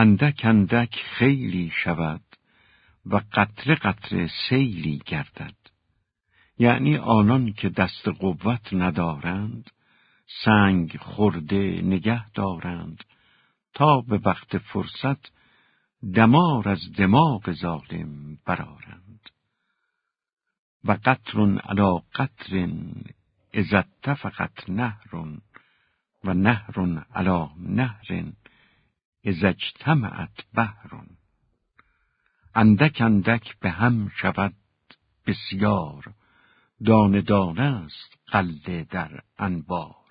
اندک اندک خیلی شود و قطره قطره سیلی گردد. یعنی آنان که دست قوت ندارند سنگ خورده نگه دارند تا به وقت فرصت دمار از دماغ ظالم برارند و قطر علا قطر اذا اتفقت نهر و نهر علا نهر اذا اجتمعت بحر. اندک اندک به هم شود بسیار. دانه دانه است قله در انبار.